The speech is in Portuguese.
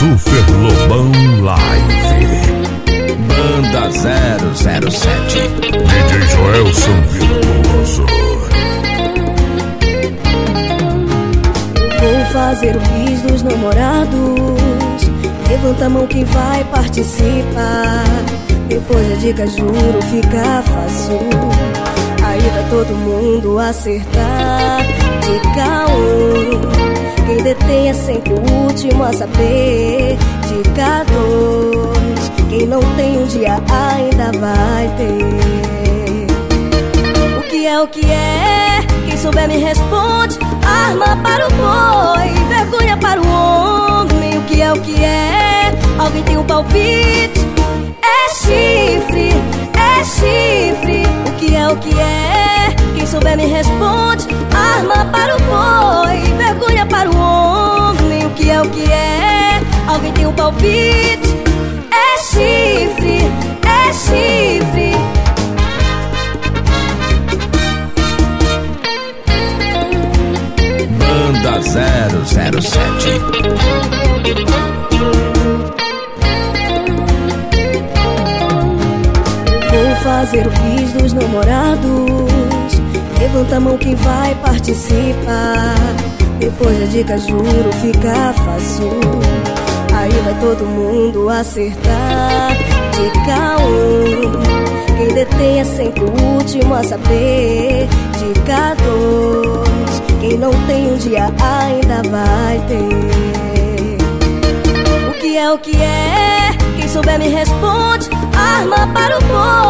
Super Lobão Live. Banda 007. DJ Joelson Virtuoso. Vou fazer o quiz dos namorados. Levanta a mão quem vai participar. Depois da dica, juro, fica fácil. Aí vai todo mundo acertar. Dica 1. Quem detém é sempre o último a saber. Dica 2. Quem não tem um dia ainda vai ter. O que é o que é? Quem souber me responde. Arma para o boi, vergonha para o homem. O que é o que é? Alguém tem um palpite? É chifre, Souber me responde. Arma para o boi, vergonha para o homem. O que é o que é? Alguém tem um palpite? É chifre, é chifre. Banda 007. Vou fazer o quiz dos namorados. Levanta a mão quem vai participar. Depois da dica, juro, fica fácil. Aí vai todo mundo acertar. Dica 1. Quem detém é sempre o último a saber. Dica 2. Quem não tem um dia ainda vai ter. O que é o que é? Quem souber me responde. Arma para o boi,